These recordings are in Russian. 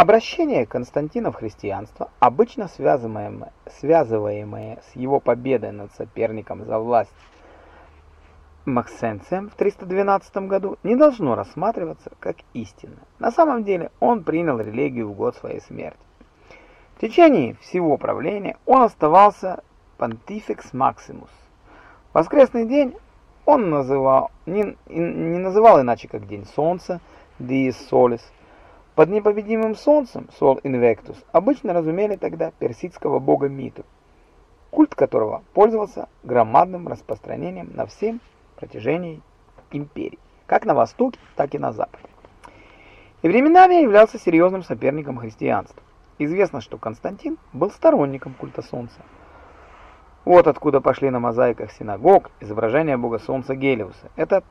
Обращение Константина в христианство, обычно связываемое, связываемое с его победой над соперником за власть Максенцием в 312 году, не должно рассматриваться как истинное. На самом деле он принял религию в год своей смерти. В течение всего правления он оставался Pontifex Maximus. Воскресный день он называл, не, не называл иначе, как День Солнца, Dies Solis, под непобедимым солнцем, Sol Invectus, обычно разумели тогда персидского бога Миту, культ которого пользовался громадным распространением на всем протяжении империи, как на востоке, так и на западе. И временами являлся серьезным соперником христианства. Известно, что Константин был сторонником культа солнца. Вот откуда пошли на мозаиках синагог изображения бога солнца Гелиуса. Эта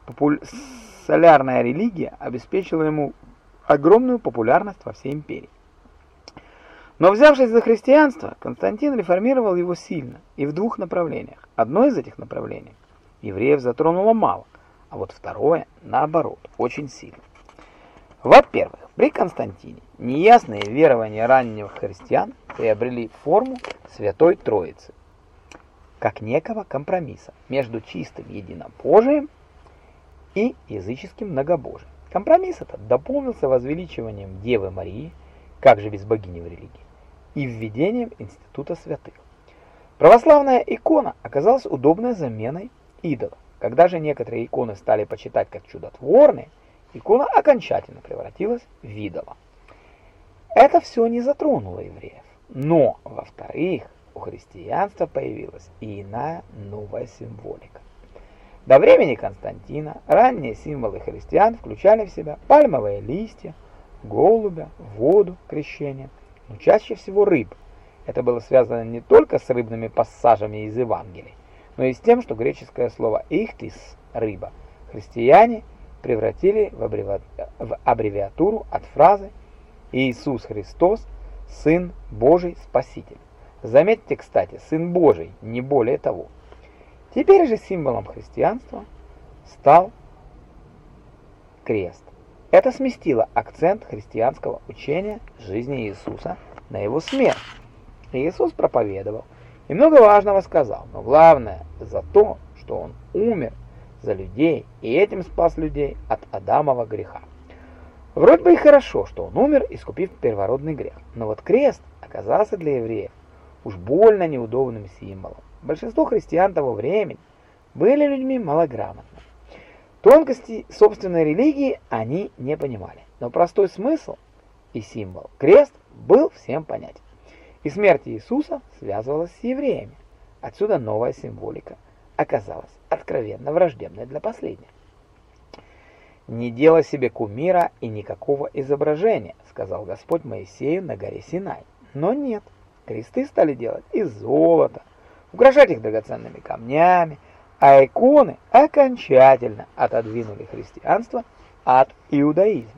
солярная религия обеспечила ему огромную популярность во всей империи. Но взявшись за христианство, Константин реформировал его сильно и в двух направлениях. Одно из этих направлений евреев затронуло мало, а вот второе, наоборот, очень сильно. Во-первых, при Константине неясные верования ранних христиан приобрели форму Святой Троицы, как некого компромисса между чистым единобожием и языческим многобожием. Компромисс этот дополнился возвеличиванием Девы Марии, как же без богини в религии, и введением института святых. Православная икона оказалась удобной заменой идола. Когда же некоторые иконы стали почитать как чудотворные, икона окончательно превратилась в идола. Это все не затронуло евреев. Но, во-вторых, у христианства появилась и иная новая символика. До времени Константина ранние символы христиан включали в себя пальмовые листья, голубя, воду, крещение, но чаще всего рыб. Это было связано не только с рыбными пассажами из Евангелий, но и с тем, что греческое слово «ихтис» – рыба христиане превратили в аббревиатуру от фразы «Иисус Христос – Сын Божий Спаситель». Заметьте, кстати, Сын Божий, не более того – Теперь же символом христианства стал крест. Это сместило акцент христианского учения жизни Иисуса на его смерть. Иисус проповедовал и много важного сказал, но главное за то, что он умер за людей и этим спас людей от Адамова греха. Вроде бы и хорошо, что он умер, искупив первородный грех, но вот крест оказался для евреев уж больно неудобным символом. Большинство христиан того времени были людьми малограмотными. Тонкости собственной религии они не понимали, но простой смысл и символ крест был всем понятен. И смерть Иисуса связывалась с евреями. Отсюда новая символика оказалась откровенно враждебной для последних. «Не делай себе кумира и никакого изображения», сказал Господь Моисею на горе Синай. Но нет, кресты стали делать из золота, украшать их драгоценными камнями, а иконы окончательно отодвинули христианство от иудаизма.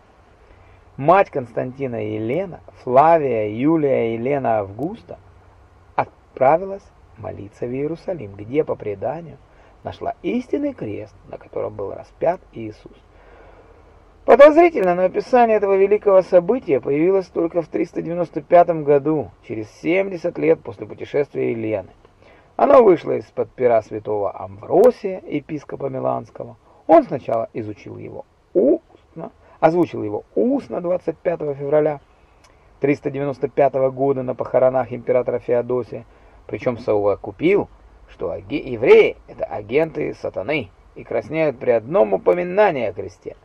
Мать Константина Елена, Флавия Юлия Елена Августа, отправилась молиться в Иерусалим, где, по преданию, нашла истинный крест, на котором был распят Иисус. Подозрительно, но описание этого великого события появилось только в 395 году, через 70 лет после путешествия Елены. Оно вышло из-под пера святого Амвросия, епископа Миланского. Он сначала изучил его устно, озвучил его устно 25 февраля 395 года на похоронах императора Феодосия, причем совокупил, что евреи – это агенты сатаны и краснеют при одном упоминании о кресте.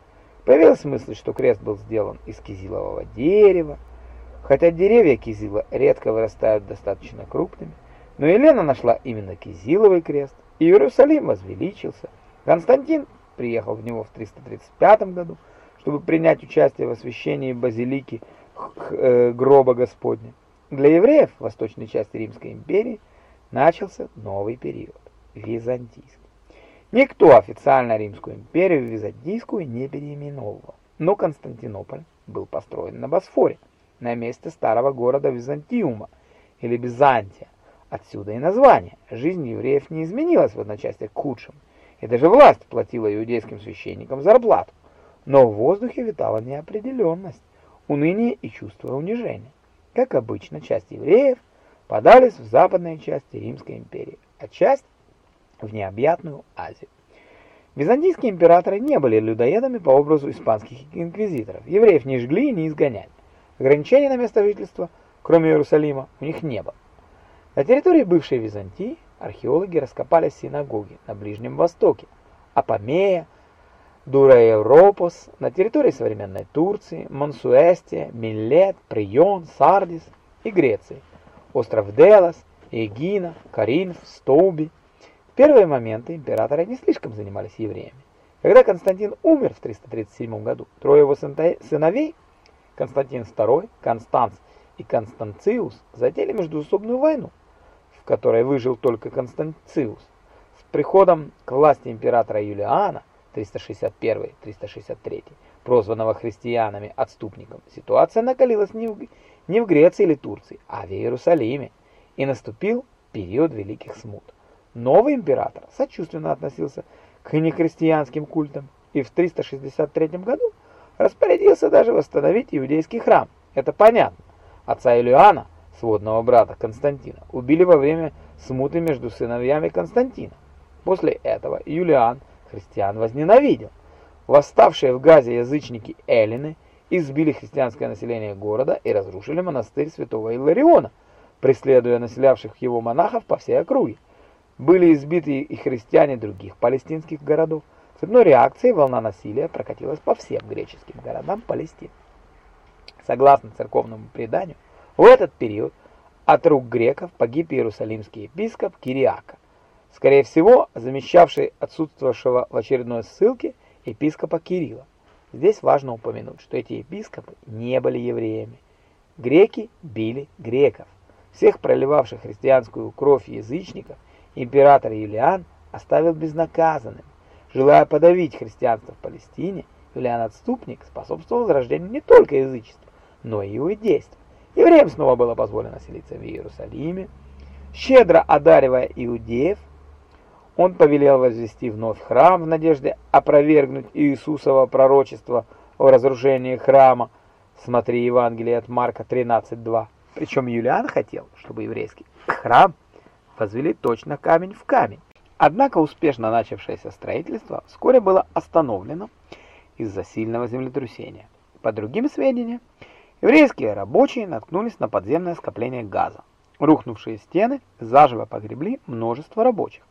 Появилась мысль, что крест был сделан из кизилового дерева, хотя деревья кизила редко вырастают достаточно крупными. Но Елена нашла именно Кизиловый крест, и Иерусалим возвеличился. Константин приехал в него в 335 году, чтобы принять участие в освящении базилики э, гроба Господня. Для евреев в восточной части Римской империи начался новый период – византийский. Никто официально Римскую империю в византийскую не переименовывал, но Константинополь был построен на Босфоре, на месте старого города Византиума или Византия, Отсюда и название. Жизнь евреев не изменилась в одночасье к худшему, и даже власть платила иудейским священникам зарплату. Но в воздухе витала неопределенность. уныние и чувство унижения. Как обычно, часть евреев подались в западные части Римской империи, а часть в необъятную Азию. Византийские императоры не были людоедами по образу испанских инквизиторов. Евреев не жгли и не изгоняли. Ограничений на место жительства, кроме Иерусалима, у них не было. На территории бывшей Византии археологи раскопали синагоги на Ближнем Востоке, Апамея, Дураевропос, на территории современной Турции, Монсуэстия, Милет, Прион, Сардис и Греции, остров Делос, Егина, Каринф, Стоуби. В первые моменты императоры не слишком занимались евреями. Когда Константин умер в 337 году, трое его сыновей, Константин II, Констанц и Констанциус, затеяли междуусобную войну, которой выжил только Констанциус. С приходом к власти императора Юлиана 361-363, прозванного христианами отступником, ситуация накалилась не в, не в Греции или Турции, а в Иерусалиме, и наступил период великих смут. Новый император сочувственно относился к нехристианским культам и в 363 году распорядился даже восстановить иудейский храм. Это понятно. Отца Илиана, сводного брата Константина, убили во время смуты между сыновьями Константина. После этого Юлиан христиан возненавидел. Восставшие в Газе язычники эллины избили христианское население города и разрушили монастырь святого Илариона, преследуя населявших его монахов по всей округе. Были избиты и христиане других палестинских городов. Цепной реакцией волна насилия прокатилась по всем греческим городам Палестины. Согласно церковному преданию, в этот период от рук греков погиб иерусалимский епископ Кириака скорее всего, замещавший отсутствовавшего в очередной ссылке епископа Кирилла. Здесь важно упомянуть, что эти епископы не были евреями. Греки били греков. Всех проливавших христианскую кровь язычников император Юлиан оставил безнаказанным. Желая подавить христианство в Палестине, Юлиан Отступник способствовал возрождению не только язычества, но и иудейства. Евреям снова было позволено селиться в Иерусалиме, щедро одаривая иудеев он повелел возвести вновь храм в надежде опровергнуть Иисусово пророчество о разрушении храма. Смотри Евангелие от Марка 13.2. Причем Юлиан хотел, чтобы еврейский храм возвели точно камень в камень. Однако успешно начавшееся строительство вскоре было остановлено из-за сильного землетрясения. По другим сведениям, еврейские рабочие наткнулись на подземное скопление газа. Рухнувшие стены заживо погребли множество рабочих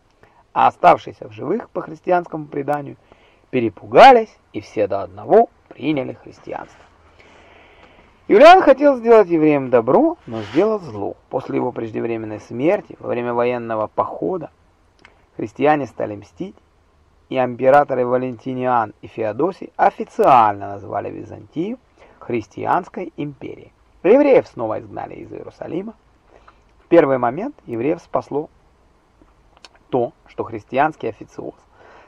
а оставшиеся в живых по христианскому преданию перепугались и все до одного приняли христианство. Юлиан хотел сделать евреям добро, но сделал зло. После его преждевременной смерти, во время военного похода, христиане стали мстить, и императоры Валентиниан и Феодосий официально назвали Византию христианской империей. Евреев снова изгнали из Иерусалима. В первый момент евреев спасло то, что христианский официоз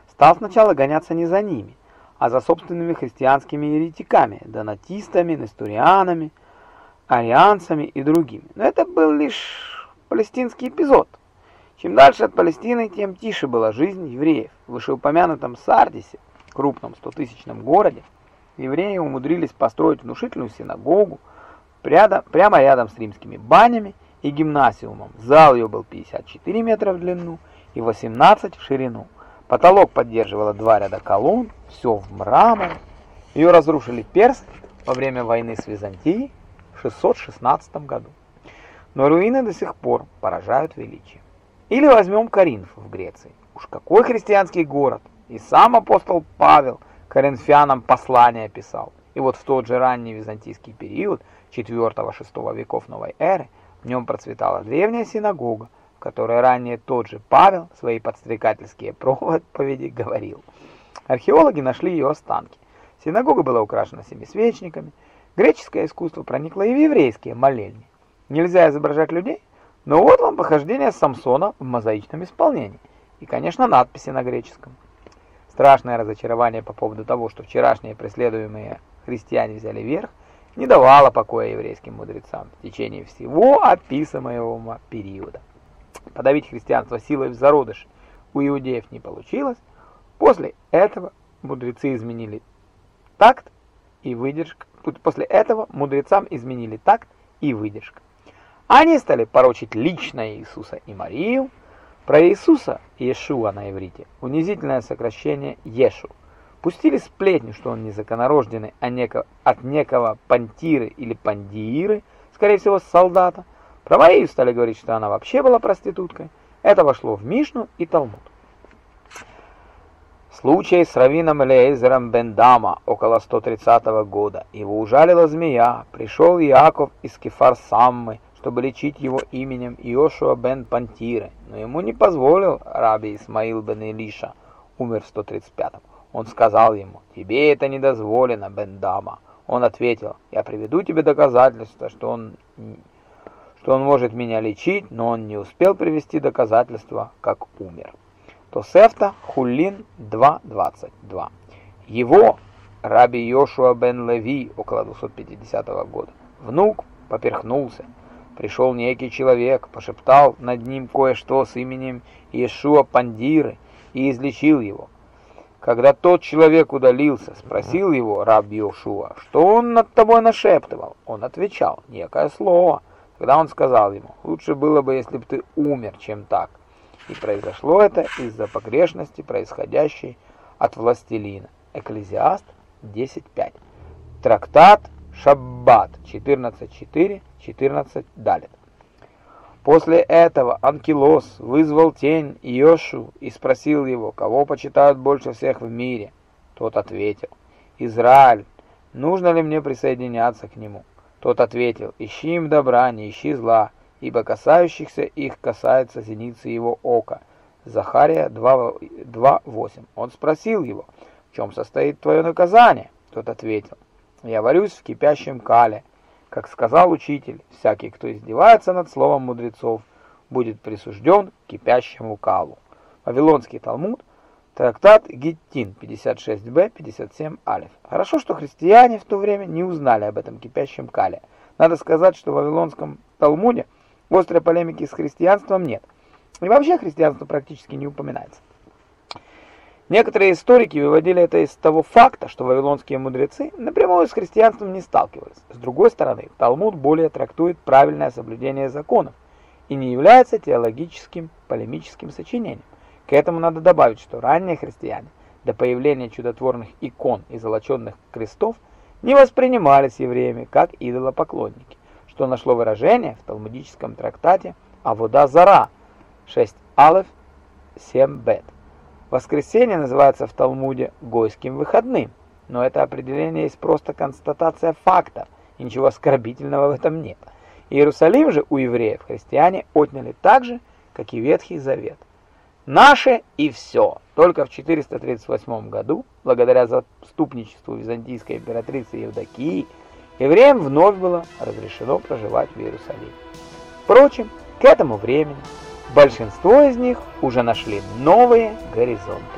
стал сначала гоняться не за ними, а за собственными христианскими еретиками, донатистами, несторианами, арианцами и другими. Но это был лишь палестинский эпизод. Чем дальше от Палестины, тем тише была жизнь евреев. В вышеупомянутом Сардисе, крупном стотысячном городе, евреи умудрились построить внушительную синагогу прямо, рядом с римскими банями и гимнасиумом. Зал ее был 54 метра в длину и 18 в ширину. Потолок поддерживало два ряда колонн, все в мраморе. Ее разрушили персы во время войны с Византией в 616 году. Но руины до сих пор поражают величием. Или возьмем Коринф в Греции. Уж какой христианский город! И сам апостол Павел коринфянам послание писал. И вот в тот же ранний византийский период, 4-6 веков новой эры, в нем процветала древняя синагога, в которой ранее тот же Павел свои подстрекательские проповеди говорил. Археологи нашли ее останки. Синагога была украшена семисвечниками. Греческое искусство проникло и в еврейские молельни. Нельзя изображать людей, но вот вам похождение Самсона в мозаичном исполнении. И, конечно, надписи на греческом. Страшное разочарование по поводу того, что вчерашние преследуемые христиане взяли верх, не давало покоя еврейским мудрецам в течение всего описываемого периода. Подавить христианство силой в зародыш у иудеев не получилось. После этого мудрецы изменили такт и выдержка после этого мудрецам изменили такт и выдержка. Они стали порочить лично Иисуса и Марию. Про Иисуса, Иешуа на иврите, унизительное сокращение Ешу. Пустили сплетню, что он незаконорожденный а неко, от некого Пантиры или Пандииры, скорее всего, солдата. Про Марию стали говорить, что она вообще была проституткой. Это вошло в Мишну и Талмуд. Случай с раввином Элеезером Бендама около 130 года. Его ужалила змея. Пришел Иаков из Кефар-Саммы, чтобы лечить его именем Иошуа бен Пантиры, но ему не позволил раби Исмаил бен Илиша, умер в 135-м. Он сказал ему, «Тебе это не дозволено, Бендама». Он ответил, «Я приведу тебе доказательства, что он, что он может меня лечить, но он не успел привести доказательства, как умер». Тосефта Хулин 2.22. Его, раби Йошуа бен Леви, около 250 года, внук поперхнулся. Пришел некий человек, пошептал над ним кое-что с именем Иешуа Пандиры и излечил его. Когда тот человек удалился, спросил его раб Йошуа, что он над тобой нашептывал. Он отвечал, некое слово. Когда он сказал ему, лучше было бы, если бы ты умер, чем так. И произошло это из-за погрешности, происходящей от властелина. Экклезиаст 10.5. Трактат Шаббат 14.4, 14 далит. После этого Анкилос вызвал тень Иошу и спросил его, кого почитают больше всех в мире. Тот ответил, Израиль, нужно ли мне присоединяться к нему? Тот ответил, ищи им добра, не ищи зла, ибо касающихся их касается зеницы его ока. Захария 2.8. Он спросил его, в чем состоит твое наказание? Тот ответил, я варюсь в кипящем кале. Как сказал учитель, всякий, кто издевается над словом мудрецов, будет присужден к кипящему калу. Вавилонский Талмуд, трактат Гиттин 56б, 57 алиф. Хорошо, что христиане в то время не узнали об этом кипящем кале. Надо сказать, что в Вавилонском Талмуде Острой полемики с христианством нет. И вообще христианство практически не упоминается. Некоторые историки выводили это из того факта, что вавилонские мудрецы напрямую с христианством не сталкивались. С другой стороны, Талмуд более трактует правильное соблюдение законов и не является теологическим полемическим сочинением. К этому надо добавить, что ранние христиане до появления чудотворных икон и золоченных крестов не воспринимались евреями как идолопоклонники что нашло выражение в талмудическом трактате Авода Зара 6 Алеф 7 Бет. Воскресенье называется в Талмуде Гойским выходным, но это определение есть просто констатация факта, и ничего оскорбительного в этом нет. Иерусалим же у евреев христиане отняли так же, как и Ветхий Завет. Наше и все. Только в 438 году, благодаря заступничеству византийской императрицы Евдокии, евреям вновь было разрешено проживать в Иерусалиме. Впрочем, к этому времени большинство из них уже нашли новые горизонты.